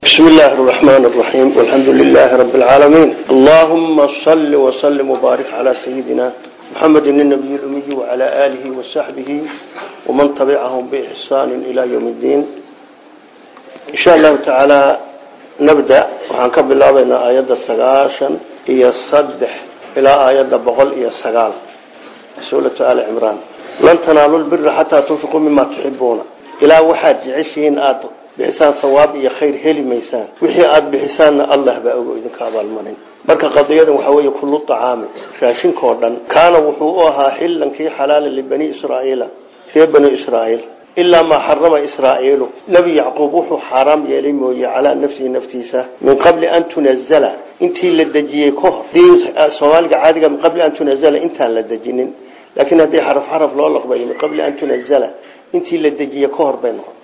بسم الله الرحمن الرحيم والحمد لله رب العالمين اللهم صل وسلم وبارك على سيدنا محمد النبي الأمي وعلى آله وصحبه ومن تبعهم بإحسان إلى يوم الدين إن شاء الله تعالى نبدأ وعنكب الله بين آيات السقاشا إيا الصدح إلى آيات بغل إيا السقال سورة آل عمران لن تنالوا البر حتى تنفقوا مما تحبون إلى واحد عشين آد bixisaan sawaab iyo khayr heli maysaan. Wixii aada bixisaanna allah baa ogo idinka abaalmarin marka qadiyadan waxaa weeye kullu acaami raashinkao dhan kaana wuxuu u ahaa xillankii xalaala libani israaiila reer bani israaiil ilaa maa xarama israaiilu. Nebi yacquub wuxuu xaaraam yeelay mooye calaa nafsihi naftiisa min qabli an tunazala intii la dejiyey ka hor. Soomaaliga caadiga min qabli an tunazala intaan la dejinin. Laakiin haddii xaraf xaraf loo laqbayo min qabli an tunazala intii la dejiyey ka hor bay noqon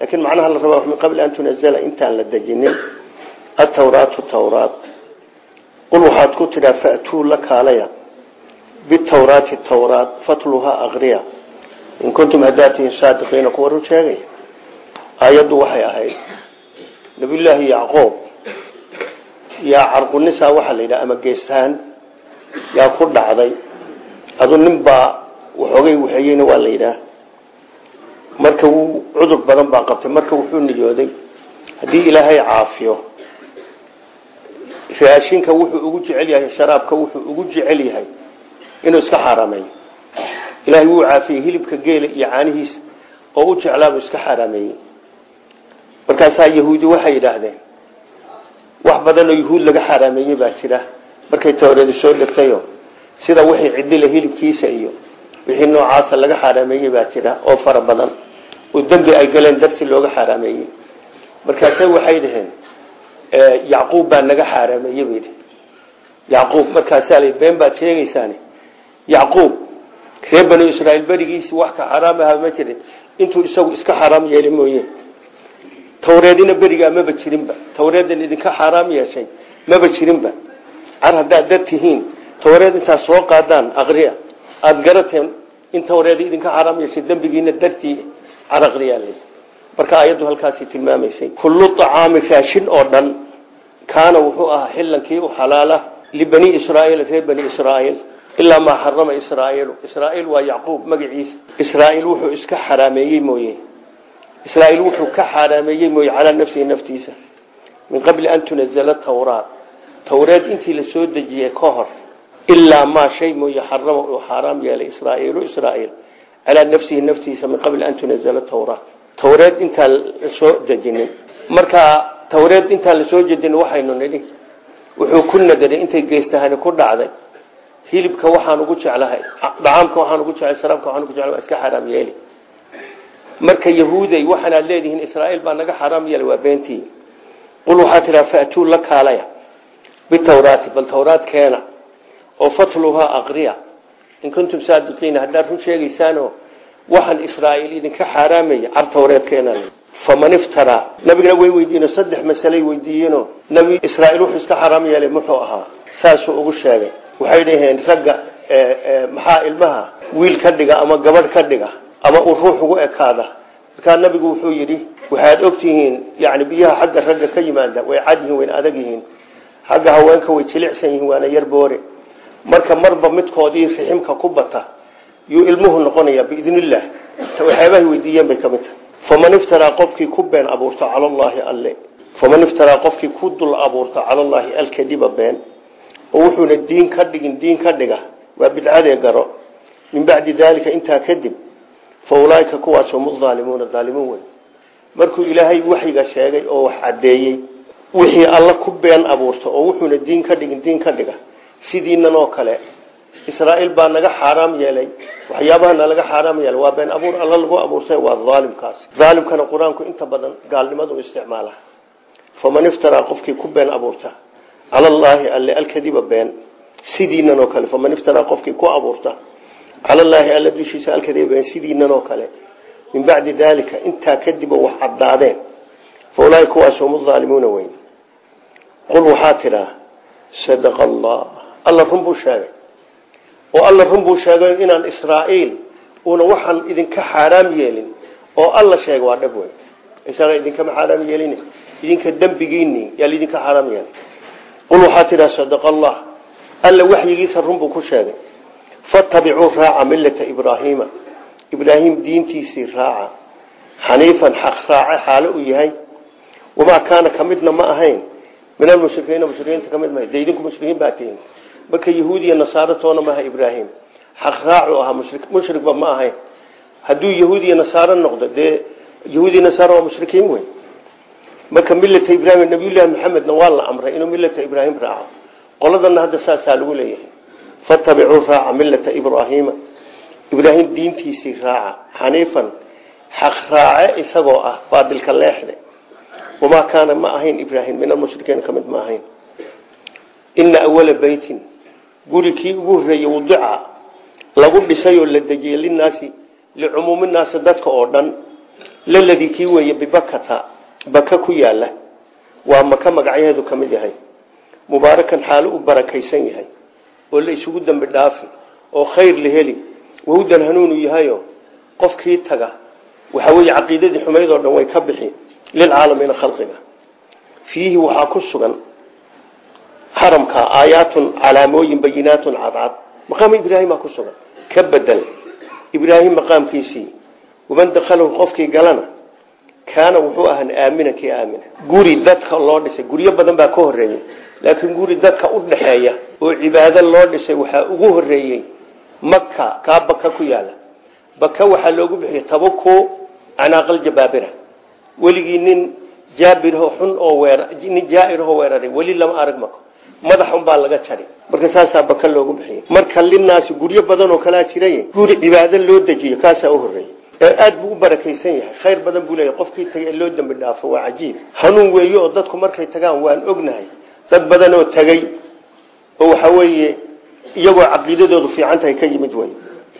lakiin macnaha la rabaa min qabli an tunazala intaan la dejinin atawraatu tawraat. Qul waxaad ku tidhaa faatuu la kaalaya bitawraati tawraat fatluhaa aqriya in kuntum haddaad tihiin saadiqiina kuwa run sheegaya aayaddu waxay ahayd nabiyullaahi yacqoob yaa carqunisaa waxaa la yidhaha ama geestaan yaa ku dhacday adu nin baa waxoogay waxeeyeyna waa la yidhaah marka wuu cudur badan baa qabtay. Marka wuxuu niyooday haddii ilaahay caafiyo raashinka wuxuu ugu jecel yahay sharaabka wuxuu ugu jecel yahay inuu iska xaaraameeyo ilaahay wuu caafiyey hilibka geela iyo caanihiisa oo u jeclaabuu iska xaaraameeyey markaasaa yahuudi waxay yidhaahdeen wax badan oo yahuud laga xaaraameeyey baa jira. Markay tawreedi soo dhegtayo sida wixii cidila hilibkiisa iyo wixii noocaasa laga xaaraameeyey baa jira oo fara badan oo dembi ay galeen dartii looga xaaraameeyey. Markaase waxay dhaheen yacquub baa naga xaaraameeyey bay dhihi yacquub markaasaa la been baad sheegaysaan yacquub reer banu israaiil berigiisi wax ka xaraam aha ma jirin. Intuu isagu iska xaaraam yeeli mooye. Tawreedina berigaa maba jirinba. Tawreedan idinka xaaraam yeeshay maba jirinba. Car haddaad dad tihiin tawreed intaad soo qaadaan aqriya. Aada garateen in caraqriyaal marka ayaddu halkaasi tilmaamaysay kullu acaami raashin oo dhan kaana wuxuu ahaa xillankii u xalaala libani israaiil reer bani israaiil ilaa maa xarama israaiilu. Israaiil waa yacquub magaciisa. Israaiil wuxuu iska xaraameeyey mooye. Israaiil wuxuu ka xaaraameeyey mooye calaa nafsihi naftiisa. Min qabli an tunazala tawraat. Tawreed intii la soo dejiyey ka hor ilaa maa shay mooye xarama uu xaaraam yeelay israaiilu israaiil calaa nafsihi naftiisa min qabli an tunazala tawraat tawreed intaan la soo dejinin markaa tawreed intaan la soo jedin waxaynu nidhi wuxuu ku nadaray intay geestahani ku dhacday hilibka waxaan ugu jeclahay dhacaamka waxaan ugu jeclay sharaabka waxaan ugu jeclay waa iska xaraam yeeli marka yahuuday waxaanaad leedihiin israaiil baa naga xaraam yeelay waa beentii qul waxaa tidhaha faatuu la kaalaya bitawraati bal tawraad keena oo fatluhaa aqriya in kuntum saadiqiina haddaad run sheegaysaanoo waxaan israaiil idinka xaaraamaya car tawreedkeena faman iftaraa nabigana way weydiiyeen saddex masaley weydiiyeenoo nabi israaiil wuxuu iska xaaraam yeelay muxuu ahaa saasuu ugu sheegay. Waxay dhaheen ragga maxaa ilmaha wiil ka dhiga ama gabadh ka dhiga ama uu ruux ugu ekaada? Markaa nabigu wuxuu yidhi waxaad ogtihiin yani biyaha xagga ragga ka yimaada way cad yihiin wayna adag yihiin. Xagga haweenka way jilicsan yihiin waana yar boore. Marka marba midkoodii riximka ku bata yuu ilmuhu noqonaya biidn illah waxyaabahay weydiiyeen bay ka mid tahay. Faman iftaraa qofkii ku been abuurta cala llaahi alle. Faman iftaraa qofkii ku dul abuurta cala llaahi alkadiba been. Oo wuxuuna diin ka dhigin diin ka dhiga. Waa bidcadee garo. Min bacdi daalika intaa kadib fa ulaaika kuwaas hum aalimuuna aalimuun wey markuu ilaahay waxyiga sheegay oo wax caddeeyey wixii alla ku been abuurta oo wuxuuna diin ka dhigin ka dhiga. Sidiinan kale israaiil baa naga xaaraam yeelay. Waxyaabahana laga xaaraam yeelay. Waa been abuur alla lagu abuurtay waa aalimkaas aalimkana qur'aanku inta badan gaalnimadu isticmaala faman iftaraa qofkii ku been abuurta. Cala alle alkadiba been. Sidiinan kale faman iftaraa qofkii ku abuurta. Cala alle dushiisa alkadiba been sidiinan kale. Min bacdi daalika intaa kadib wax caddaadeen. Fa ulaaika kuwaas hum aalimuuna qul waxaa tidhaa sadaqa alla run buu oo alla run buu sheegay inaan israaiil uuna waxaan idinka xaaraam yeelin oo alla sheegay waa dhab wey isaga idinkama xaaraam yeelin idinka dembigiinii yaa laidinka xaaraam yeelay qul waxaa tidhaha sadaqa allah. Alla waxyigiisa run buu ku sheegay. Fatabicuu raaca millata ibraahiima ibraahim diintiisii raaca. Xaniifan xaq raace xaalo uu yahay. Wamaa kaana ka midna ma ahayn. Min almushrikiina mushrikiinta ka mid maha dee idinku mushrikiin baa tihiin marka yahuud iyo nasaaro toona maaha ibraahim. Xaq raacu ahaa mushrikba ma ahayn. Hadduu yahuud iyo nasaaro noqdo dee yahuud iyo nasaaro waa mushrikiin wey marka millata ibrahim nabiyullaahi maxamedna waa la amray inuu millata ibraahim raaco. Qoladana hadda saasaa lagu leeyahay. Fatabicuu raaca millata ibraahiima ibraahim diintiisii raaca. Xaniifan xaq raace isagoo ah baadilka leexde wamaa kaana ma ahayn ibraahim. Min almushrikiina ka mid ma ahayn. Ina awala beytin guri kii ugu horreeyey wadica lagu dhisay oo la dejiyey linaasi licumuuminaasi dadka oo dhan laladii kii weeye bibakata baka ku yaalla waa maka magacyaheedu ka mid yahay. Mubaarakan xaalo u barakaysan yahay oo la isugu dambi dhaafi oo khayr la heli. Wahudan hanuunu yahayo qofkii taga waxa weeye caqiidadii xumayd oo dhan way ka bixi lilcaalamiina khalqiga. Fiihi waxaa ku sugan xaramka aayaatun calaamooyin bayinaatun cadcad maqaam ibraahima ku sugan. Ka bedel. Ibraahim maqaamkiisii waman dakhalahu qofkii galana kaana wuxuu ahaan aamina kii aamina. Guri dadka loo dhisay guryo badan baa ka horeeyey laakiin guri dadka u dhaxeeya oo cibaado loo dhisay waxaa ugu horeeyey maka kaa baka ku yaalla baka waxaa loogu bixiyey tabaku canaaqal jabaabira. Weligii nin jaabirho xun oo weer nin jaairho weeraray weli madax un baa laga jari marka saasaa baka loogu bixiyey marka linaasi guryo badan oo kalaa jiray guri cibaado loo dejiyo kaasaa u horeeyey aad buu u barakaysan yahay khayr badan buu leeyahay. Qofkii tagay loo dambi dhaafo waa cajiib. Hanuun weeye oo dadku markay tagaan waan ognahay. Dad badan oo tagay oo waxa weeye iyagoo caqiidadoodu fiican tahay ka yimid wey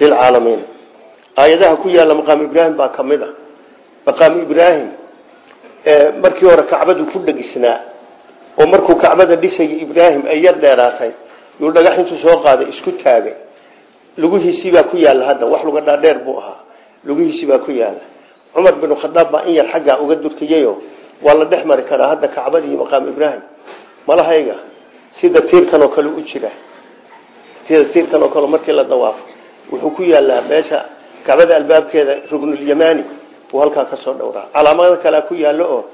lilcaalamiin aayadaha ku yaalla maqaamu ibraahim baa ka mid a maqaamu ibraahim markii hore kacbadu ku dhegisnaa oo markuu kacbada dhisayay ibraahim ay yar dheeraatay yuu dhagax intuu soo qaaday isku taagay. Lugihiisii baa ku yaalla hadda wax luga dhaadheer buu ahaa. Lugihiisii baa ku yaalla. Cumar binu khadaab baa in yar xaggaa uga durkiyayo. Waa la dhex karaa hadda kacbadii maqaamu ibraahim. Malahayga sida tiirkan oo kale u jira. Sida tiirkan oo kale markii la dawaafo wuxuu ku yaallaa meesha kacbada albaabkeeda rugnulyamani buu halkaa ka dhowraa. Calaamado kalea ku yaallo oo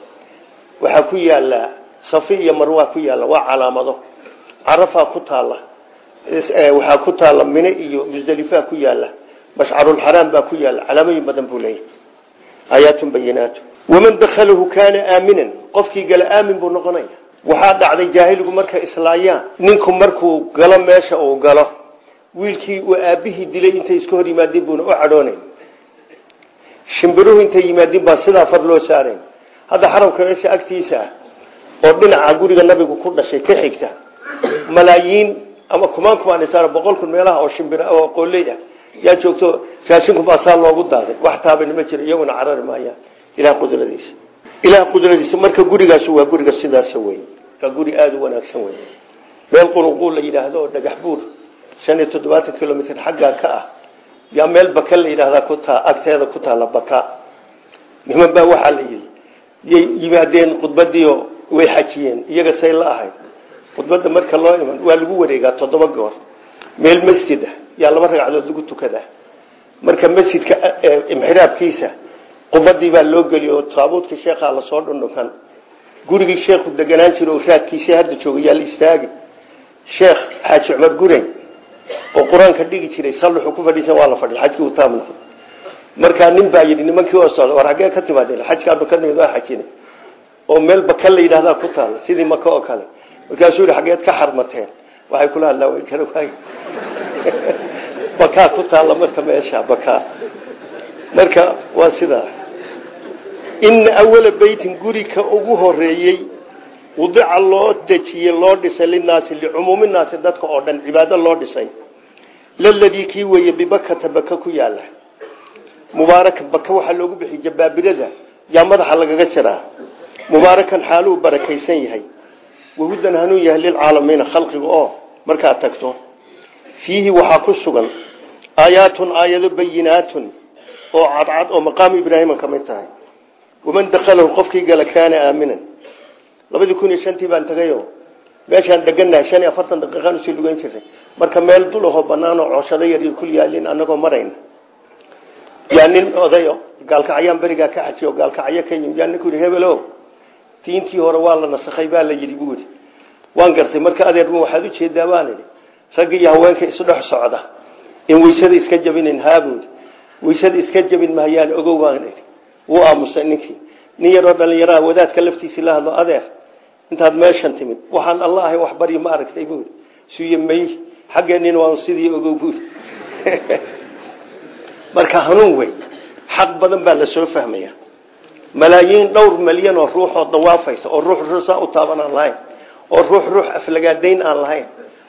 waxaa ku yaallaa safi iyo marwaa ku yaalla waa calaamado. Carafaa ku taalla waxaa ku taalla mine iyo musdelifaa ku yaalla mashcarulxaraam baa ku yaalla calaamooyin badan buu leeyahay. Aayaatun bayinaatu. Waman dakhalahu kaana aaminan qofkii gala aamin buu noqonaya. Waxaa dhacday jaahiligu markay islaayaan ninku markuu galo meesha uu galo wiilkii uu aabihii dilay intay iska hor yimaadeen buuna u cadhoonayn. Shimbiruhu intay yimaadeen baa sidaa far loo hadda xaramka meesha agtiisa ah oo dhinaca guriga nabigu ku dhashay ka xigta malaayiin ama kumaan kumaansaar boqol kun meelaha oo shimbir oo qooley ah. Yaa joogto raashinku baa saa loogu daaday. Wax taabani ma jiro iyaguna carari maayaan ilaah qudradiisa. Ilaah qudradiisa marka gurigaas waa guriga sidaas wey waa guri aada u wanaagsan wey meel qulunquul la yidhaahdo oo dhagax buur shan iyo toddobaatan kilomitr xaggaa ka ah. Yaa meel baka la yidhaahdaa ku taa agteeda ku taalla baka. Niman baa waxaa la yidhi yay yimaadeen khudbadiio way xajiyeen iyaga say la ahayd khudbadda marka loo iman waa lagu wareegaa toddoba goor. Meel masjid ah yaa laba ragcadood lagu tukadaa marka masjidka imxiraabkiisa qubadii baa loo geliy oo taabuudka sheekhaa la soo dhundhunkan gurigii sheekhu deganaan jira oo raadkiisii hadda jooga yaa la istaagi sheekh xaaji cumar gurey oo qur'aanka dhigi jiray salluxu ku fadhiisan waa la fadhiya xajkii uu taam markaa nin baa yidhi nimankii oo socda war xaggee ka timaadeen xajkaanu ka nimid waa xajina oo meel baka la yidhahdaa ku taalla sidii maka oo kale. Markaasuu yidhi xaggeed ka xarmateen. Waxay kula hadlaa way kara waay bakaa ku taalla marka meesha bakaa marka waa sidaa ina awala beytin gurika ugu horeeyey wadica loo dejiyey loo dhisay linaasi licumuumi naasi dadka oo dhan cibaado loo dhisay. Laladii kii weeye bibakata baka ku yaalla mubaarakan baka waxaa loogu bixiyey jabaabirada yaa madaxa lagaga jiraa mubaarakan xaaluu barakaysan yahay. Wahudan hanuun yahay lilcaalamiina khalqiga oo markaad tagto. Fiihi waxaa ku sugan aayaatun aayado bayinaatun oo cadcad oo maqaamu ibraahima ka mid tahay. Waman dakhalahu qofkii gala kaana aaminan. Labadii kun iyo shantii baan tagayo meeshaan deganahay shan iyo afartan daqiiqaan u sii lugeyn jiray marka meel dul ahoo banaan oo cooshado yar kul yaalin anagoo marayna yaa nin odayo gaalkacyaan berigaa ka xajiy oo gaalkacyo ka yimid. Yaa ninku yidhi diintii hore waa la nasakhay baa la yidhi buu yidhi. Waan gartay marka adeerma waxaad u jeedaa baan idhi ragga iyo haweenka isdhex socda in weysada iska jabinayn haabuudi weysada iska jabin mahayaan ogow baan idhi. Aamusay ninkii. Nin yaroo dhallinyaraha wadaadka laftiisii la hadlo adeer intaad meeshan timid waxaan alla ahay wax baryo ma aragtay buudi suuye may xaggeennin waan sidii ogow buudi marka hanuun wey xaq badan baa la soo fahmaya malaayiin dhowr malyan oo ruuxoo dawaafaysa oo ruux ruusaa u taaban aan lahayn oo ruux ruux aflagaadayn aan lahayn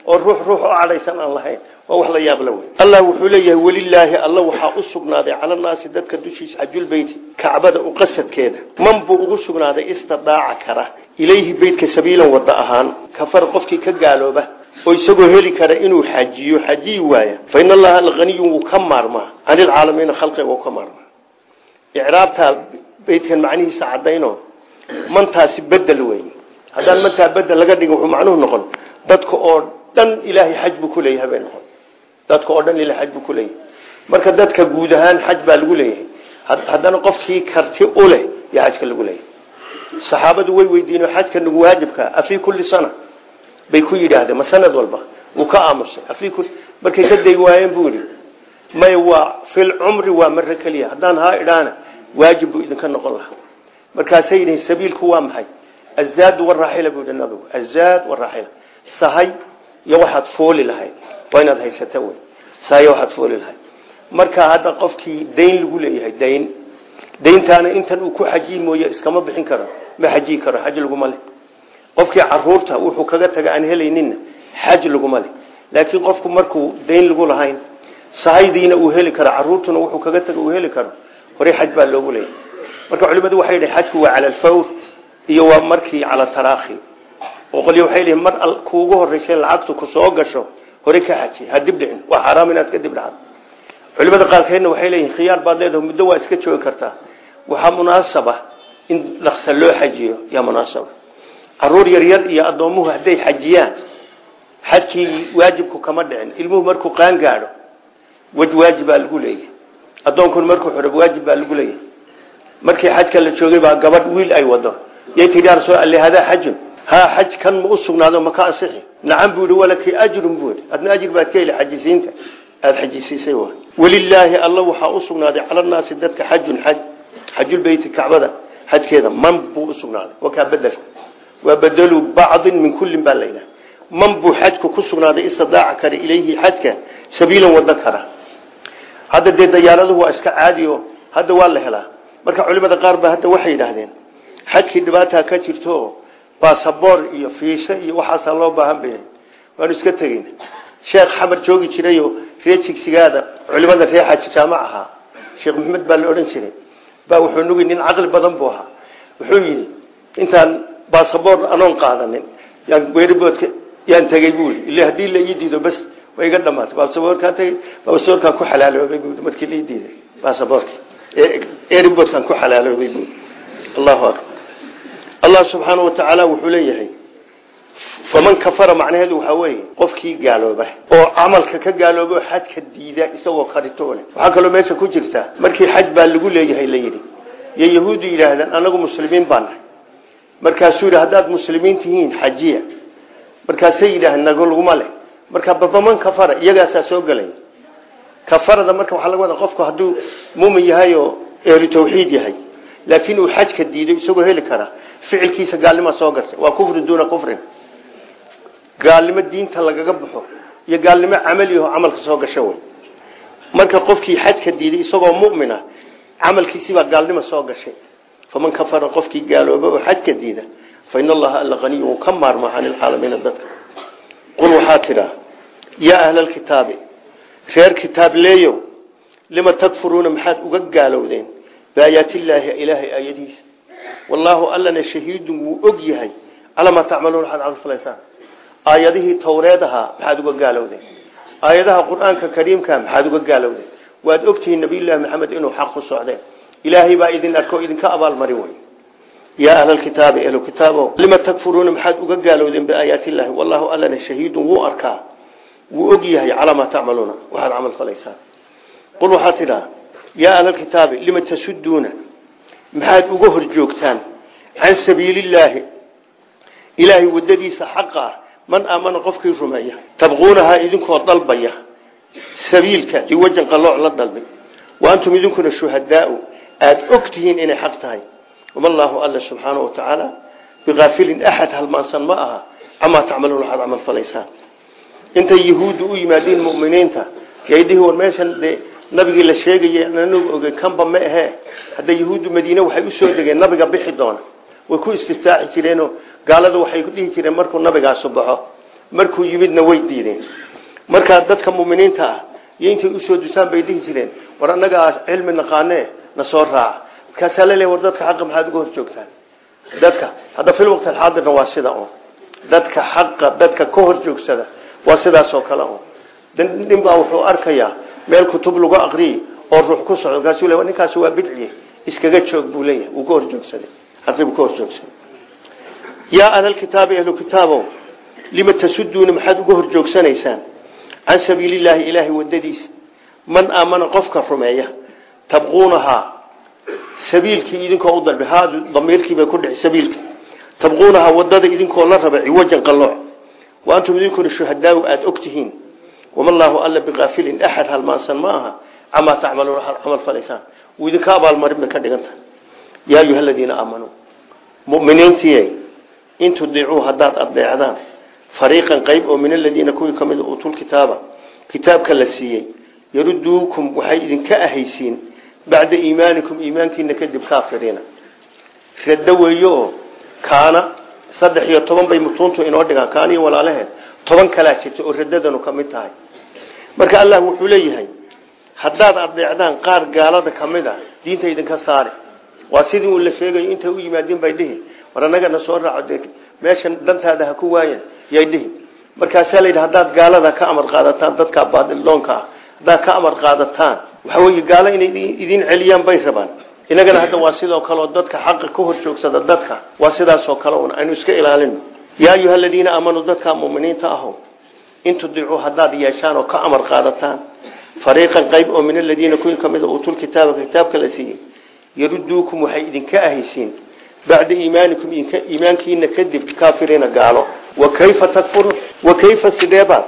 oo ruux ruux oo cadhaysan aan lahayn waa wax la yaabla wey allah wuxuu leeyahay welilaahi alla waxaa u sugnaaday calanaasi dadka dushiisa xajulbeyti kacbada u qasadkeeda. Man buu ugu sugnaaday istidaaca kara. Ilayhi beytka sabiilan wada ahaan kafar qofkii ka gaalooba oo isagoo heli kara inuu xajiyo xajiyi waaya fa in allaha alhaniyun wuu ka maarmaa can ilcaalamiina khalqiga wuu ka maarmaa. Icraabtaa beytkan macnihiisa cadayno mantaasi bedel wey haddaan mantaa bedel laga dhigin wuxuu macnuhu noqon dadka oo dhan ilaahay xaj buu kuleeyahay bay noqon. Dadka oo dhan ilahay xaj buu kuleeyahay marka dadka guud ahaan xaj baa lagu leeyahay. Haddana qofkii karti u leh yaa xajka lagu leeyahay. Saxaabadu way weydiinoo xajka nagu waajibka afii kulli sana. Bay ku yidhaahdeen ma sanad walba wuu ka aamusay. Afii kulli markay ka day waayeen buu yidhi may waa fil cumri waa mare keliya. Haddaan haa idhaana waajib buu idinka noqon lahaa. Markaasay yidhihin sabiilku waa maxay? Azaad waraaxila buu yidhi nabigu. Azaad waraaxila sahay iyo waxaad fooli lahayd. Waa inaad haysata wey. Sahay waxaad fooli lahayd. Marka hadda qofkii dayn lagu leeyahay dayn dayntaana intan uu ku xajiyi mooye iskama bixin karo. Ma xajiyi karo xaj laguma leh. Qofkii carruurta wuxuu kaga taga aan helayninna xaj laguma leh. Laakiin qofku markuu dayn lagu lahayn sahaydiina uu horey xaj baa loogu leeyahy marka culimadu waxay yidhi xajku waa cala alfawr iyo waa markii cala taraakhi. Oo qolyo waxay leeyihiin mar kuugu horreysay lacagtu ku soo gasho hore ka xaji ha dib dhicin. Waa xaraam inaad ka dib dhacdo. Culimada qaarkeedna waxay leeyihiin khiyaar baad leedahay muddo waa iska joogi kartaa. Waxaa munaasaba in dhaqsa loo xajiyo yaa munaasaba. Caruur yaryar iyo addoomuhu hadday xajiyaan xajkii waajibku kama dhicin. Ilmuhu markuu qaan gaadho wej waajib baa lagu leeyahay addoonkuna markuu xidho waajib baa lagu leeyahay. Markii xajka la joogay baa gabadh wiil ay wado yay tidhi yaa rasuul alle hadaa xajun. Haa xaj kan ma u sugnaado maka ansixi. Nacam buu yihi walakii ajrun buu yihi adna ajir baad ka heli xajisiinta. Aada xajisiisay wa welilaahi alla waxaa u sugnaaday cala naasi dadka xajun xaj xajulbeyti kacbada. Xajkeeda man buu usugnaaday wakaa bedel. Waa bedelu bacdin min kullin baa layidhaha man buu xajku ku sugnaaday istidaaca kara ilayhi xajka sabiilan wado kara hadda dee dayaaraduhu waa iska caadi o hadda waa la helaa. Marka culimada qaar ba hadda waxay yidhaahdeen xajkii dhibaataa ka jirto basaboor iyo fiisa iyo waxaasaa loo baahan bay waanu iska tegeyn sheekh xamar joogi jirayo ree jigsigaada culimada ree xaji sheekh maxamed baa la jiray. Baa wuxuu nugi nin caqli badan buu ahaa. Wuxuu yidhi intaan basaboor anoon qaadanin. Yaan weeriboodka yaan tegey buu yii ille la ii bas way iga dhamaatay basaboorkaan tegey basaboorkaan ku xalaaloobay markii la ii diiday basaboorki eriboodkaan ku xalaaloobay allahu akbar. Allah subxaana wa tacaala wuxuu leeyahay faman kafara macnaheedu waxaa weeye qofkii gaalooba oo camalka ka gaalooba oo xajka diida isagoo karito leh waxaa meesha ku jirta markii xaj baa lagu leeyahay la yidhi iyo yahuuddu yidhaahdaan anagu muslimiin baa nahay. Markaasuu yidhi haddaad muslimiin tihiin xajiya. Markaasay yidhaaheen nago laguma leh marka bafaman kafara iyagaasaa soo gelay kafarada marka waxaa laga wadaa qofku hadduu muumin yahay oo ehlu tawxiid yahay laakiin uu xajka diido isagoo heli kara ficilkiisa gaalnima soo gasay waa kufrin duuna kufrin. Gaalnimo diinta lagaga baxo iyo gaalnimo camaliho camalka soo gasho wey marka qofkii xajka diiday isagoo mumina camalkiisibaa gaalnimo soo gashay. Faman kafara qofkii gaalooba oo xajka diida fa in allaha alla aniy ka maarmo can dadka qul waxaa tidhaa yaa ahla alkitaabi reer kitaab leeyow lima takfuruuna maxaad uga gaalowdeen biaayaatillaahi ilaahay aayadihiisa wallaahu allana shahiidun wuu og yahay calaa maa tacmaluuna waxaad camalfalaysaan aayadihii towreed ahaa maxaad uga gaalowdeen aayadaha qur'aanka kariimka maxaad uga gaalowdeen waad ogtihiin nabiyullaahi maxamed inuu xaq ku socdeen ilaahay baa idin arko idinka abaalmari wey yaa ahlalkitaabi ehlu kitaabo lima takfuruuna maxaad uga gaalowdeen biaayaati illaahi wallahu allana shahiidun wuu arkaa wuu og yahay calaa maa tacmaluuna waxaad camal falaysaan qul waxaad tidhaa yaa ahlalkitaabi lima tasuduuna maxaad uga hor joogtaan can sabiilillaahi ilaahay wadadiisa xaqa ah man aamana qofkii rumeeya tabquunahaa idinkoo dalbaya sabiilka liwajan qalooc la dalbay wa antum idinkuna shuhadaau aada og wama allaahu alla subxaana wa tacaala biaafilin axad halmaansan ma aha. Camaa tacmaluun waxaad camal falaysaan intay yahuuddu u yimaadeen muminiinta yaydhihi war meeshan dee nabigii la sheegayay anagu ogey kanba ma ahee hadda yahuuddu madiine waxay u soo degeen nabiga bixi doona. Way ku istiftaaxi jireenoo gaalada waxay dhihi jireen markuu nabigaasu baxo markuu yimidna way diideen. Markaa dadka muminiinta ah iyo intay u soo dusaan bay dhihi jireen war annagaa cilmi naqaane na soo raaca markaasaa laleey war dadka xaqa maxaad uga hor joogtaan dadka hadda fil waqti alxaadirna waa sida un dadka xaqa dadka ka hor joogsada waa sidaasoo kale un nin baa wuxuu arkayaa meel kutub lagu aqriyay oo ruux ku socdo. Markaasuu le ninkaasi waa bidciye iskaga joog buu leeyahay. Wuu ka hor joogsaday xaqii ka hor joogsaday yaa ahlalkitaabi ahlu kitaabo lima tasuduuna maxaad uga hor joogsanaysaan can sabiilillaahi ilaahay wadadiisa man aamana qofka rumeeya tabquunahaa sabiilkii idinkoo u dalba ha damiirkiibay ku dhici sabiilka tabquunahaa waddada idinkoo la raba ciwajan qalooc wa antum idinkuna shuhadaau aada og tihiin. Wama allaahu alla biaafilin axad halmaansan ma aha. Camaa tacmaluuna camal falaysaan. Wuu idinka abaalmarin bay ka dhigan tahay. Yaa ayuha aladiina aamanuu muminiintiiy in tudiicuu haddaad adeecdaan fariiqan qayb oo min aladiina kuwii ka mid uutul kitaaba. Kitaabka la siiyey. Yaruduukum waxay idinka ahaysiin bacda iimaanikum iimaankiina kadib kaafiriina raddo weeyo oo kaana saddex iyo toban bay mutuuntu inoo dhigaan kaaniyo walaalaheed toban kalaa jirta oo radadanu ka mid tahay marka allah wuxuu leeyahay haddaad adeecdaan qaar gaalada ka mid a diinta idinka saari waa sidii uu la sheegayo intay u yimaadeen bay dhihi war annagana soo raaco dee meeshan dantaada ha ku waayan yay dhihi markaasaa layidhi haddaad gaalada ka amar qaadataan dadka baadiloonka ah haddaad ka amar qaadataan. Waxa weeye gaalo inay idin celiyaan bay rabaan. Inagana hadda waa sidoo kaleoo dadka xaqa ka hor joogsada dadka waa sidaasoo kale un aynu iska ilaalino yaa ayuha aladiina aamanuu dadka muminiinta aho in tudicuu haddaad yeeshaan oo ka amar qaadataan. Fariiqan qayb oo min aladiina kuwii ka mida uutul kitaaba kitaabka la siiyey. Yaruduukum waxay idinka ahaysiin. Bacda iimaanikum iimaankiina kadib kaafiriina gaalo. Wa kayfa takfuruun wa kayfa sideebaad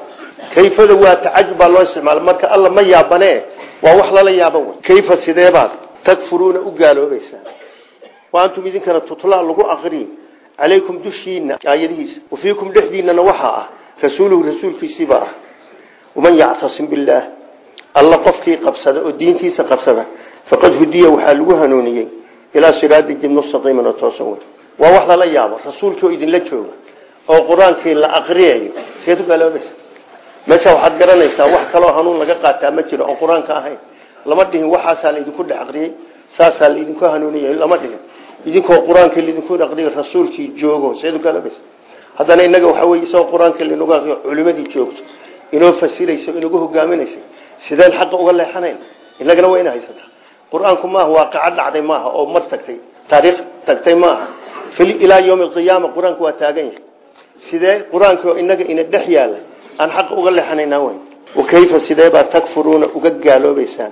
kayfada waa tacajub baa loo isticmaala marka alla ma yaabane waa wax lala yaaban wey kayfa sideebaad takfuruuna u gaaloobaysaan wa antum idinkana tutlaa lagu aqri calaykum dushiina aayadihiisa. Wa fiikum dhexdiinana waxaa ah rasuuluhu rasuulkiisiibaa ah. Waman yactasim billaah alla qofkii qabsada oo diintiisa qabsada faqad hudiya waxaa lagu hanuuniyey ilaa siraadi jid mustaqiiman oo toosan wey waa wax lala yaabo rasuulkii oo idinla jooga oo qur'aankii la aqriyayo. Seed u meesha waxaad garanaysaa wax kaloo hanuun laga qaataa ma jiro oo qur'aanka ahayn. Lama dhihin waxaasaa laydinku dhex aqriyey saasaa laydinku hanuuniyay lama dhihin. Idinkoo laydinku aqriyay rasuulkii joogo seed u gaaloobaysa haddana inaga waxaa wey isagoo qur'aankii laynagu aqriyo culimadii joogto inoo fasirayso inagu hogaaminaysa sideen xaqa uga leexanayn inagana waa ina haysataa. Qur'aanku maaha waaqaca dhacday maaha oo mar tagtay taariikh tagtay maaha. Ilaa yowmi alqiyaama qur'aanku waa taagan yahay. Sidee? Qur'aankii oo inaga ina dhex yaalla aan xaqa uga leexanaynaa wey wa kayfa sideebaa takfuruuna uga gaaloobeysaan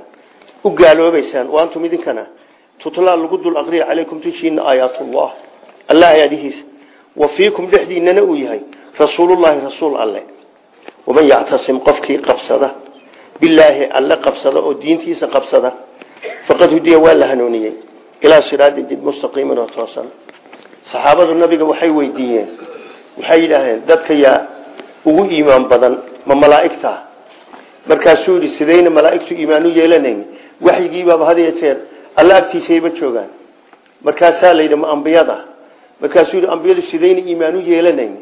u gaaloobeysaan wa antum idinkana tutlaa lagu dul aqriya calaykum dushiina aayaatullah alla aayaadihiisa wa fiikum dhexdiinana uu yahay rasuulullaahi rasuul alle. Waman yactasim qofkii qabsada? Bilaahi alle qabsada oo diintiisa qabsada. Faqad hudiya waa la hanuuniyey ilaa siraadi jid mustaqiimin oo toosan. Saxaabadu nabiga waxay weydiiyeen. Waxay yidhaahdeen dadka yaa ugu iimaan badan ma malaa'igta? Markaasuu yidhi sidayna malaa'igtu iimaanu yeelanayn waxyigiibaaba had iyo jeer alla agtiisayba joogaan. Markaasaa la yidhi ma ambiyada. Markaasuu yidhi ambiyadu sidayna iimaanu yeelanayn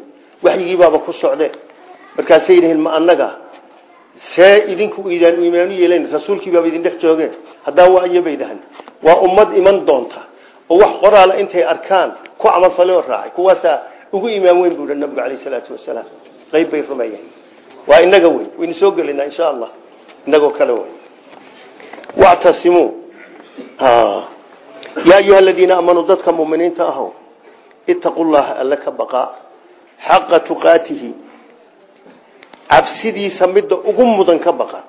waxyigiibaaba ku socde. Markaasay yidhaheen ma annaga see idinku idaan iimaanu yeelayn rasuulkiibaaba idin dhex joogeen haddaa waa iyobay dhahan waa ummad iman doonta oo wax qoraala intay arkaan ku camalfale oo raacay kuwaasaa ugu imaan weyn buu nabigu caleyh salaatu wasalaam qayb bay rumeeyeen. Waa inaga weyn. Waynu soo gelinaa insha allah inagoo kale wey wactasimuu yaa ayuha aladiina aamanuu dadka muminiinta aho itaqu llaha alla ka baqaa xaqa tuqaatihi. Cabsidiisa midda ugu mudan ka baqa.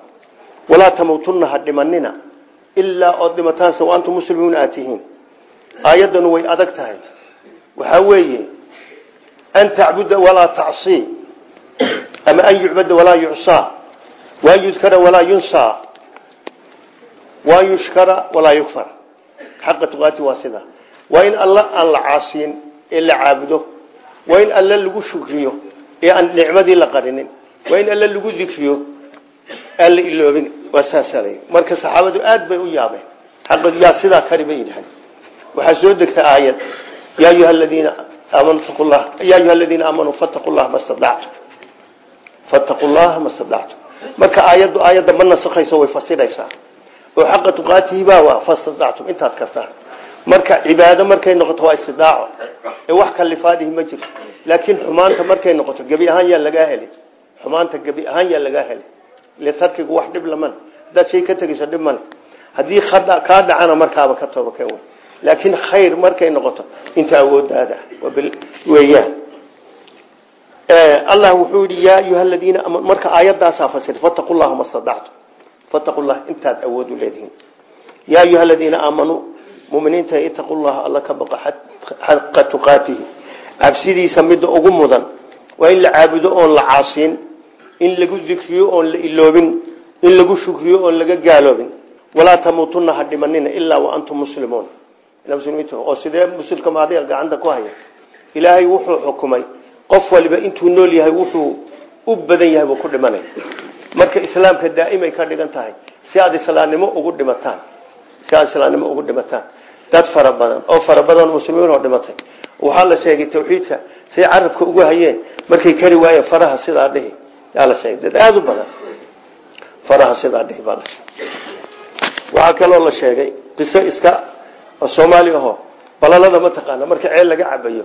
Walaa tamuutunna ha dhimanina ilaa ood dhimataanse wa antum muslimuun aad tihiin aayaddanu way adag tahay. Waxaa weeye an tacbuda walaa tacsii ama an yucbada walaa yucsaa waan yudkara walaa yunsaa waan yushkara walaa yukfar xaqa tuqaati waa sida waa in alla aan la caasiyin ee la caabudo waa in alle lagu shukriyo ee aan nicmadii la qarinin waa in alle lagu dikriyo aan la iloobin waa saasal marka saxaabadu aad bay u yaabeen yaa sidaa kari bay yidhahan waxaa soo degta aayad yaa ayuha aladiina aamanu taqu llah yaa ayuha aladiina aamanuu fataqu llaha ma stadactum fataqu llaha ma stadactum marka aayaddu aayadda ma nasakayso way fasiraysaa oo xaqa tuqaatihi baa waa fastadactum intaad kartaan. Marka cibaado markay noqoto waa istidaaco ee wax kalifaadihi ma jirto laakiin xumaanta markay noqoto gebi ahaan yaa lagaa helin xumaanta gebi ahaan yaa lagaa helin ile tarkigu wax dhib lamale haddaad shay ka tegeyso dhib male haddii kaa dhacana markaaba ka tooba ka wey laakiin khayr markay noqoto inta awoodaada weeyaan allah wuxuu yihi yaa ayuha aladiina marka aayadaasaa fasir fataqu llaha ma stadactum fataqu llah intaad awood u leedihiin. Yaa ayuha aladiina aamanuu muminiinta itaqu llaha alla ka baqa xaqa tuqaatihi. Cabsidiisa midda ugu mudan. Waa in la caabudo oon la caasiin. In lagu dikriyo oon la iloobin. In lagu shukriyo oon laga gaaloobin. Walaa tamuutunna ha dhimanina ilaa wa antum muslimuun. Oo sidee muslimka maadiga gacanta ku haya? Ilaahay wuxuu qof waliba intuu nool yahay wuxuu u badan yahay buu ku dhimanay. Marka islaamka daa'imay ka dhigan tahay si aad islaamnimo ugu dhimataan si aad islaamnimo ugu dhimataan dad fara badan oo fara badan muslimiin oo dhimatay. Waxaa la sheegay tawxiidka say carabka ugu hayeen markay kari waayeen faraha sidaa dhihi yaa la sheegay. Dad aada u badan faraha sidaa dhihi baa la sheegay. Waxaa kaloo la sheegay qiso iska soomaali aho balalada mataqaana marka ceel laga cabayo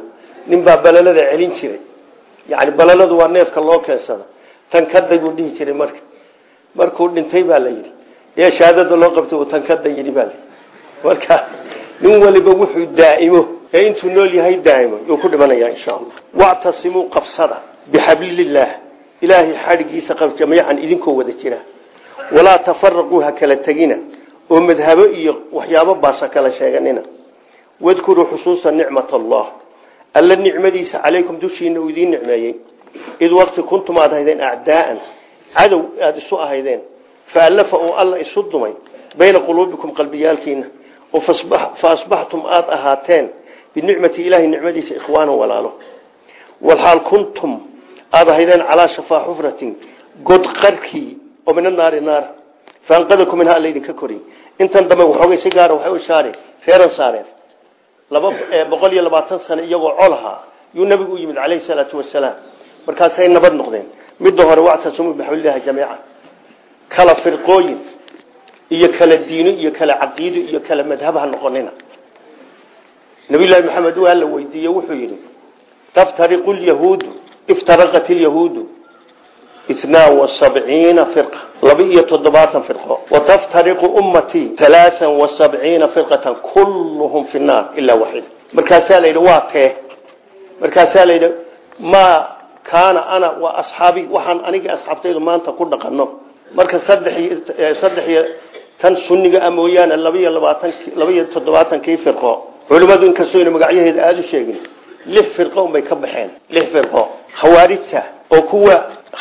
nin baa balalada celin jiray yani balaladu waa neefka loo keensado. Tan kaday buu dhihi jiray marka. Markuu dhintay baa la yidhi. Ee shahaadada loo qabtay uu tan kada yidhi baa layidhi nin waliba wuxuu daa'imo. Ee intuu nool yahay daa'imo yuu ku dhimanaya insha allah wactasimuu qabsada bixablillaah ilaahay xadhigiisa qab jamiican idinkoo wada jira. Walaa tafaraquu ha kala oo madhabo iyo waxyaabo baasa kala sheeganina. Wadkuruu xusuusa nicmat allah alla nicmadiisa calaykum dushiina uu idiin nicmeeyey. Id waqti kuntum aad ahaydeen acdaaan. Cadow aada isu ahaydeen. Faallafa uu alla isu dumay bayna quluubikum qalbiyaalkiina oo fa asbaxtum aada ahaateen binicmati ilaahi nicmadiisa ikhwaanan walaalo. Walxaal kuntum aada ahaydeen calaa shafaa xufratin god qarkii oo mina naari naar. Faanqadakum minha alla idinka koriy intan dambe waxoogay si gaara waxay u ishaareen reeran saareen boqol iyo labaatan sano iyagoo colahaa yuu nabigu u yimid calayhi salaatu wasalaam markaasay nabad noqdeen. Midda hore wactasumuu bixablillahi jamiica. Kala firqooyin iyo kala diino iyo kala caqiido iyo kala madhab ha noqonina. Nabiyullaahi maxamed waa la weydiiye wuxuu yidhi taftariqu lyahuudu iftaraqat lyahuudu اثنان وسبعين فرقة لبئية تضباطا فرقة وتفترق أمتي ثلاثا وسبعين فرقة كلهم في النار إلا واحدة مركاسا ليلة واته مركاسا ليلة ما كان أنا وأصحابي وحن أنيق أصحابتي ما أنت كنا قنو مركز صدحي صدحي تن سنة أمويانا لبئية لبئية تضباطا كيف فرقة علماء إن كسوين مقعيه هذا الشيء لح فرقة وما يكبحين لح فرقة خوارجته وكوا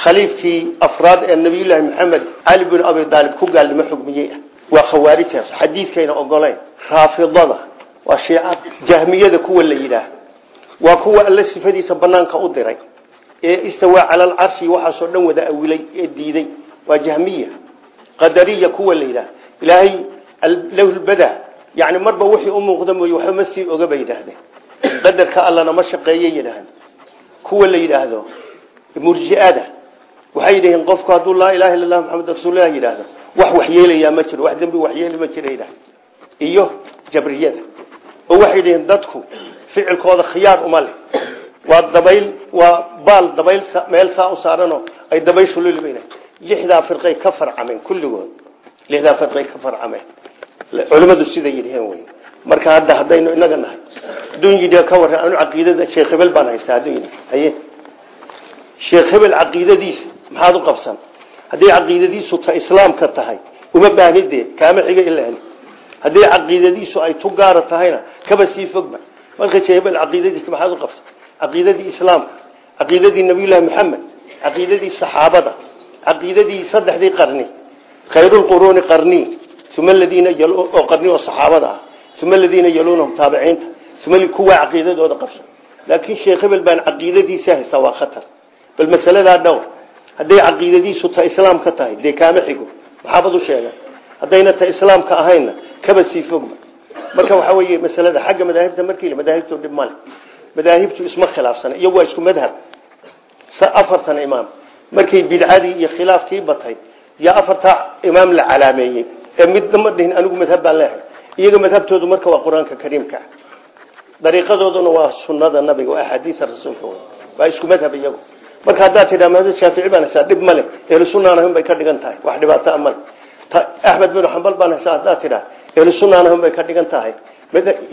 khaliifkii afraad ee nabiyullaahi maxamed cali bin abi daalib ku gaalnimo xugmiyey ah waa khawaarijtaas xadiidkayna ogolayn. Raafidada waa shiicada jahmiyada kuwa la yidhaah. Waa kuwa alle sifadiisa banaanka u diray. Ee istawaa cala alcarshi waxaasoo dhan wada awilay ee diiday. Waa jahmiya qadariya kuwa la yidhaah. Ilaahay lowlbada yani marba wixii u muuqda mooye waxba ma sii oga bay yidhaahdeen. Qadarka allana ma shaqeeye yidhaahda kuwa la yidhaahdo murjiada waxay yidhaheen qofku hadduu laa ilaha illa lah maxamed rasuullah yidhaahdo wax waxyeelayaa ma jiro wax dembi waxyeeli ma jira yidhahda iyo jabriyada. Oo waxay yidhaheen dadku ficilkooda khiyaar uma leh. Waa dabayl waa baal dabayl meel saa u saaranoo ay dabayshu lulibana lixdaa firqay ka farcameen kulligood. Lixdaa firqay ka farcameen. Culimmadu siday yidhaheen wey marka hadda haddaynu inaga nahay yidhi ka warran anu caqiidada sheekh hebel baan haystaa yidhi haye sheekh hebel caqiidadiisa maxaad u qabsan? Hadday caqiidadiisu ta islaamka tahay uma baahnidee kaama xiga ila heli hadday caqiidadiisu ay tu gaara tahayna kaba sii fogba. Marka sheekh hebel caqiidadiisa maxaad u qabsan? Caqiidadii islaamka caqiidadii nabiyullaahi maxamed caqiidadii saxaabada caqiidadii saddexdii qarni khayrulquruuni qarni uma aladiina oo qarni oo saxaabada ah uma aladiina yaluunahum taabiciinta uma kuwaa caqiidadooda qabsan. Laakiin sheekh hebel baan caqiidadiisa bal masaladaa dhowr hadday caqiidadiisu ta islaamka tahay dee kaama xigo maxaabad u sheegan haddayna ta islaamka ahayna kaba sii fogba marka waxaa weeye masalada xagga madaahibta markii madaahibtu dhib male madaahibtu isma khilaafsana iyo waa isku madhab. Afartan imaam markay bidcadii iyo khilaafkii batay yaa afartaa imaam la calaameeyey ee midna ma dhihin anigu madhab baan leehay. Iyaga madhabtoodu marka waa qur'aanka kariimka. Dariiqadooduna waa sunada nabiga waa axaadiisa rasuulka. Waa isku madhab iyagu marka haddaad tidhaa madhab shaafici baan haysaa dhib male ehlu sunnaanahun bay ka dhigan tahay. Wax dhibaataa male axmed bin xambal baan haysaa haddaad tidhaa ehlu sunnaanahun bay ka dhigan tahay.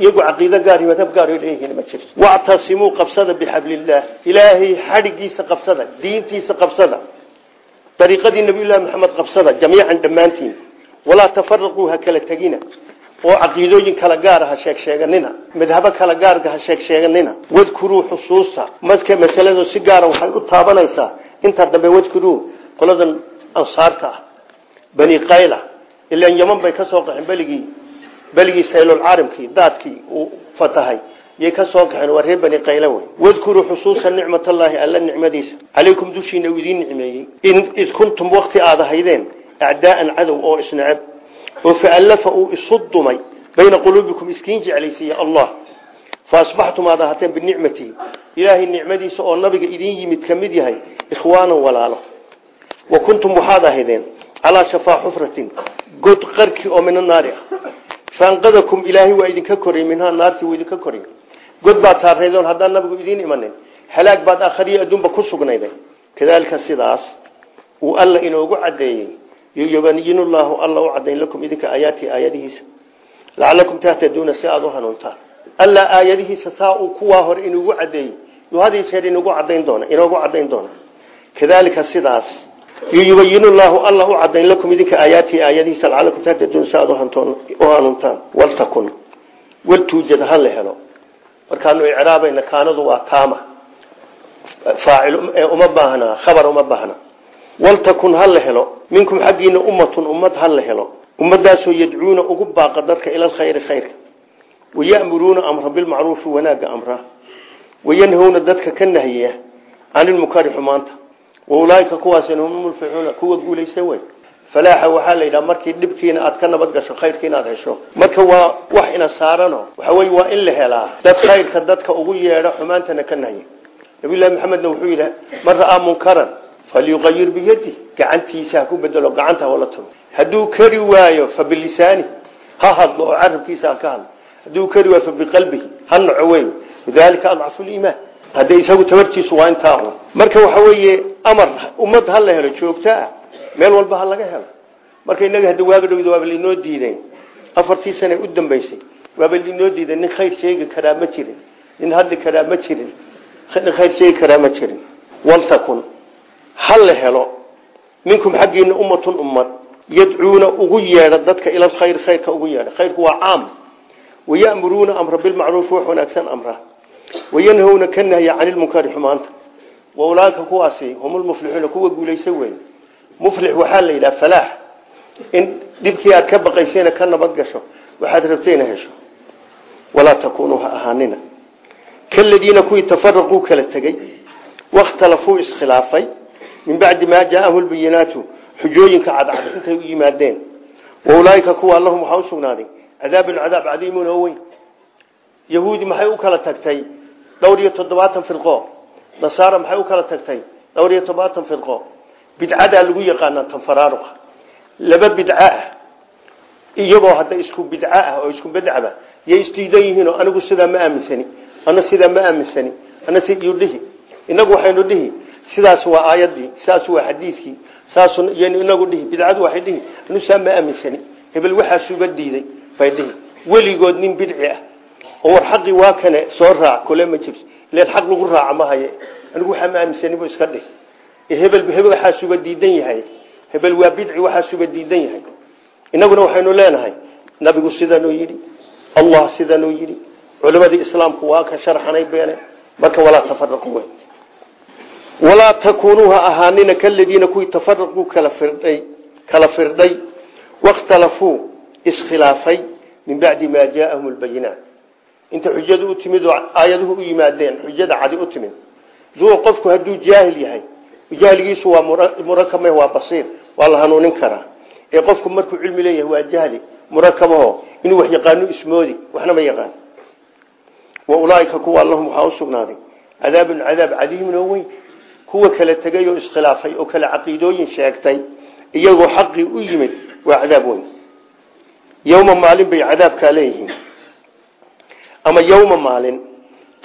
Iyagu caqiido gaar madhab gaar leeyihiin ma jirto wactasimuu qabsada bixablillaah ilaahay xadhigiisa qabsada diintiisa qabsada dariiqadii nabiyullaahi maxamed qabsada jamiican dhammaantiin. Walaa tafaraquu ha kala tegina oo caqiidooyin kala gaar ha sheeg sheeganina madhabo kala gaarga ha sheeg sheeganina. Wadkuruu xusuusta marka masaladu si gaara waxay u taabanaysaa. Intaa dambe wadkuruu qoladan ansaarta ah bani qayla ilaan yaman bay ka soo qaxeen beligii beligii saylulcaarimkii daadkii uu fatahay. Yay ka soo kaxeen waa reer bani qayla wey. Wadkuruu xusuusa nicmatallaahi alla nicmadiisa. Calaykum dushiina uu idiin nicmeeyey id kuntum wakti aad ahaydeen acdaa'an cadow oo isnacab oo faallafa uu isu dumay bayna quluubikum iskiin jeclaysiiya allah. Fa asbaxtum aad ahateen binicmatihi ilaahay nicmadiisa oo nabiga idiin yimid ka mid yahay ikhwaanan walaalo. Wa kuntum waxaad ahaydeen calaa shafaa xufratin god qarki oo mina naari. Ah faanqadakum ilaahay waa idinka koray minhaa naartii wuu idinka koray god baad saarnaydoon haddaan nabigu idiin imanin halaag baad akhriyo adduunba ku sugnayday. Kadaalika sidaas uu alla inoogu caddeeyey yubayinu llaahu alla u cadayn lakum idinka aayaatii aayadihiisa. Lacalakum tahtaduuna si aada u hanuuntaan. Alla aayadihiisa saa uu kuwaa hore inugu cadeeyey yuu had jeer inugu cadayn doona inoogu cadayn doona. Kadaalika sidaas. Yubayinu llaahu alla u cadayn lakum idinka aayaatii aayadihiisa. Lacalakum tahtaduuna si aada u hanuuntaan. Waltakun waltuujad ha la helo waltakun ha helo minkum xaggiina ummatun ummad ha la helo. Ummadaasoo yadcuuna ugu baaqa dadka ila alkhayri khayrka. Wayamuruuna amra bilmacruufi wanaagga amra. Wayanhawna dadka ka nahyiya can ilmukari xumaanta. Waulaaika kuwaasina hum mulfixuuna kuwa guulaysta wey falaaxa waxaa la yidhaha markii dhibkiina aad ka nabad gasho khayrka inaad hesho. Marka waa wax ina saarano waxa wey waa in la helaa. Dad khayrka dadka ugu yeedho xumaantana ka nahya nabiylahi maxamedna wuxuu yidhi man ra'aa munkaran falyuqayir biyadi gacantiisa ha ku bedelo gacanta wala tago hadduu kari waayo fa bilisaani ha hadlo oo carabkiisa ha ka hadlo hadduu kari waayo fa biqalbihi ha naco wey dalika adcafu liimaan hadde isagu tabartiisu waa intaa marka waxa weeye amar ummad ha la helo joogto ah meel walba ha laga helo marka inaga hadda waaga dhowda waaba lainoo diiday afartii sane u dambeysay waaba lainoo diiday nin khayr sheegi karaa ma jirin nin hadli karaa ma jirin nin khayr sheegi karaa ma jirin waltakun ha la helo minkum xaggiina ummatun ummad yadcuuna ugu yeedha dadka ila khayr khayrka ugu yeedha. Khayrku waa caam. Wayamuruuna amra bilmacruufi wax wanaagsan amra. Wayanhawna ka nahya cani lmunkari xumaanta. Waulaaika kuwaasi hum lmuflixuuna kuwa guulaysa wey muflix waxaa la yidhaha falaax. In dhibkii aad ka baqaysayna ka nabad gasho waxaad rabtayna hesho. Walaa iskhilaafay min bacdi maa jaaahum lbayinaatu xujooyinka cadcad intay u yimaadeen. Waulaaika kuwa lahum waxaa usugnaaday cadaabun cadaab cadiimun oo weyn. Yahuudi maxay u kala tagtay? Dhowr iyo toddobaatan firqo. Nasaara maxay u kala tagtay? Dhowr iyo toddobaatan firqo. Bidcadaa lagu yaqaanaa tanfaraaruqa laba bidco ah. Iyagoo hadda isku bidco ah oo isku badcaba yay isdiidan yihiin oo anigu sidaa ma aaminsani ana sidaa ma aaminsani ana siyu dhihi. Inagu waxaynu dhihi sidaas waa aayadii sidaas waa xadiidkii saasn inagu dhihi bidcadu waxay dhihi anu saa ma aaminsani hebel waxaasuuba diiday bay dhihi. Weligood nin bidci ah oo war xaqii waa kane soo raac kule ma jirto. Ilan xaq lagu raaca ma haye anigu waxaa ma aaminsanibu iska dhih hebel hebel waxaa suba diidan yahay hebel waa bidci waxaa suba diidan yahay. Innaguna waxaynu leenahay nabigu sidanuu yidhi allah sidanuu yidhi culimadii islaamku waa ka sharxanay beene marka walaa tafaraqu walaa takuunuu ha ahaanina kaladiina kuwii tafaraquu kala firdhay wakhtalafuu iskhilaafay min bacdi maa jaaahum lbayinaat inta xujadu u timid oo aayaduhu u yimaadeen xujada cadi u timid duu qofku hadduu jaahil yahay jahligiisu waa murakab waa basiir waa la hanuunin karaa. Ee qofku markuu cilmi leeyahay waa jahli murakabaho inuu wax yaqaano ismoodi waxna ma yaqaan. Wa ulaaika kuwa lahum kuwa kala tegay oo iskhilaafay oo kale caqiidooyin sheegtay iyagoo xaqii u yimid waa cadaab weyn. Yowma maalin bay cadaabkaa leeyihiin. Ama yowma maalin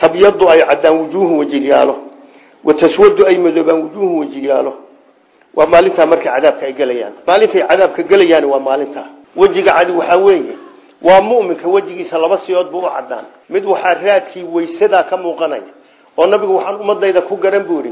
tabyadu ay caddaan wujuuhun wejigyaalo wataswadu ay madoobaan wujuuhun wejiyaalo waa maalintaa markay cadaabka ay gelayaan maalintay cadaabka gelayaan waa maalintaa. Wejiga cadi waxaa weeye waa mu'minka wejigiisa laba siyood buu u cadaan mid waxaa raadkii weysadaa ka muuqanaya oo nabigu waxaan ummadayda ku garan buu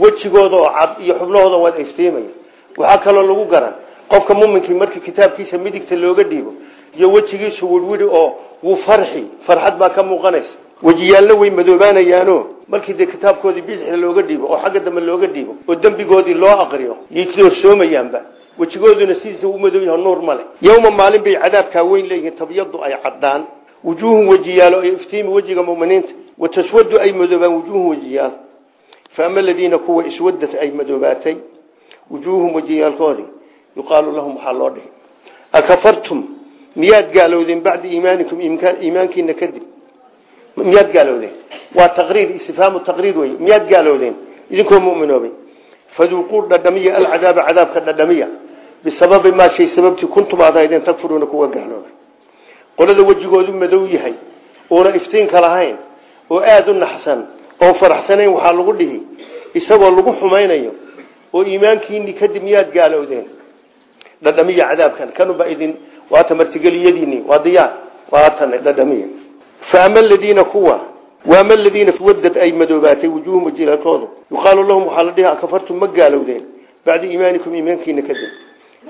wejigooda oo cad iyo xubnahooda waad iftiimaya. Waxaa kaloo lagu garan qofka muminkii markii kitaabkiisa midigta looga dhiibo iyo wejigiisu wirwiri oo wuu farxi farxad baa ka muuqanaysa. Wejiyaalna way madoobaanayaano. Markii dee kitaabkoodii bidixda looga dhiibo oo xagga dambe looga dhiibo oo dembigoodii loo aqriyo ydorsoomayaanba wejigooduna sidiisa u madow yaho nuur male yowma maalin bay cadaabkaa weyn leeyihiin tabyadu ay caddaan. Wujuuhun wejiyaalo ay iftiimi wejiga muminiinta wataswadu ay madoobaan wujuuhun wejiyaal faama aladiina kuwa iswadad ay madoobaatay wujuuhum wejiyaalkoodii yuqaalu lahum waxaa loo dhihi akafartum miyaad gaalowdeen bacda iimaanikum iimaankiina kadib miyaad gaalowdeen waa taqriir istifhaamu taqriir wey miyaad gaalowdeen idinkoo muminoobay faduuquu dhadhamiya alcadaaba cadaabka dhadhamiya bisababi maa shay sababtii kuntum aad haydeen takfuruuna kuwa gaaloobay qolada wejigoodu madow yahay oona iftiinka lahayn oo aada u naxsan oo faraxsanayn waxaa lagu dhihi isagoo lagu xumaynayo oo iimaankiini kadib miyaad gaalowdeen? Dhadhamiya cadaabkan kanuba idin waata martigeliyadiini waa diyaar waatan dhadhamiya. Faama aladiina kuwa waama aladiina wadad ay madoobaatay wujuuhum wajilalkoodu yuqaalu lahum waxaa la dhihi akafartum ma gaalowdeen bacda iimaanikum iimaankiina kadib.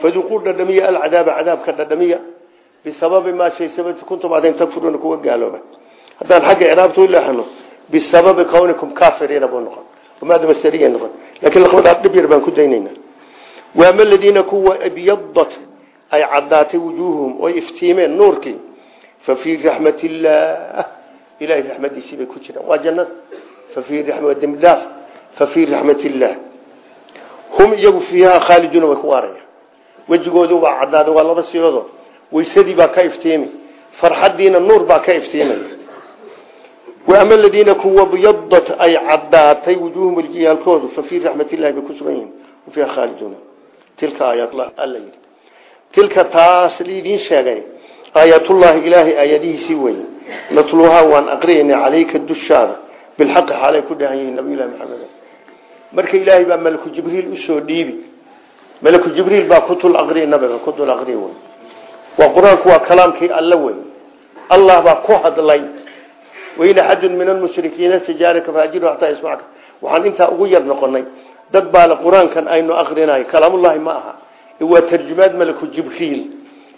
Faduuquu dhadhamiya alcadaaba cadaabka dhadhamiya bisababi maa shay sababti kuntum aden takfuruuna kuwa gaalooba. Haddaan xagga icraabta u bisababi kawnikum kaafiriina buu noqon umaada masariya noqon lakiin laqbadhaa dhib yar baan ku daynayna waama aladiina kuwa abyadat ay caddaatay wujuuhum oy iftiimeen nuurkii fa fii raxmat illaah ilahay raxmadiisii bay ku jiraan waa jannada fa fii dembi dhaaf fa fii raxmat illaah hum iyagu fiihaa khaaliduuna way ku waaraya wejigoodu waa caddaaday waa laba siyoodo weysadii baa ka iftiimi farxaddiina nuur baa ka iftiimaya waama aladiina kuwa byadat ay caddaatay wujuuhum waljiyaalkoodu fa fii raxmat illahi bay ku sugan yihiin hum fiiha khaaliduuna tilka aayaatullah alla yidhi tilka taas liidiin sheegay aayatullaahi ilaahay aayadihiisii weye natluhaa waan aqriyaynay calayka dushaada bilxaqi xaalay ku dhahan yihiin nabiyullahi maxamed marka ilaahay baa malaku jibriil u soo dhiibi malaku jibriil baa kutul aqriya nabiga kutul aqriya wey waa wain axadun min almushrikiina sijaaraka faajiru hataa yasmacka waxaan intaa ugu yar noqonay dad baale qur'aankan aynu aqrinayo kalaamullahi ma aha waa tarjumaad malaku jibriil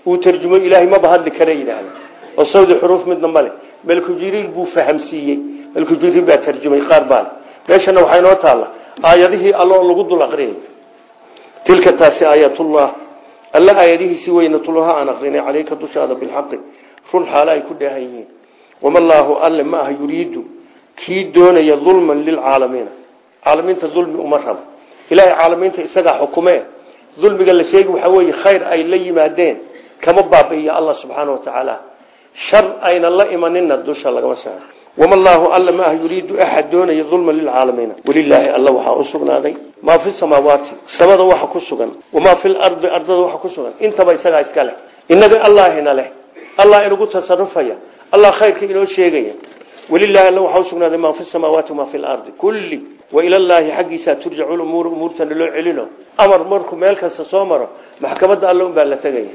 uu tarjumo ilaahay maba hadli kara yidhaahda oo sawdi xuruuf midna male malaku jibriil buu fahamsiiyey malaku jibriil baa tarjumay qaar baale meeshana waxaa inoo taalla aayadihii alloo lagu dul aqriyay tilka taasi aayatullah alla aayadihiisi weynatuluha aan aqrinay caleyka dushaada bilxaqi wama allaahu alle ma aha yuriidu kii doonaya dulman lilcaalamiina caalamiinta dulmi uma rabo ilaahay caalamiinta isagaa xukume dulmiga la sheegi waxaa weeye khayr ay la yimaadeen kama baabi'iyo allah subxaana wa tacaala shar ayna la imanina dusha lagama saaro wama allaahu alla ma ah yuriidu axad doonaya dulman lilcaalamiina walilaahi alla waxaa u sugnaaday maa fi samaawaati samada waxa ku sugan wamaa fi lardi ardada waxa ku sugan intaba isagaa iska leh inaga allaahina leh allah inagu tasarufaya allah khayrka inoo sheegaya. Walilaahi alla waxaa usugnaaday maa fi samaawaati wamaa fi lardi kulli wa ilallaahi xaggiisaa turjacu lumuur umuurtana loo celino. Amar markuu meel kasta soo maro maxkamadda alla un baa la tegaya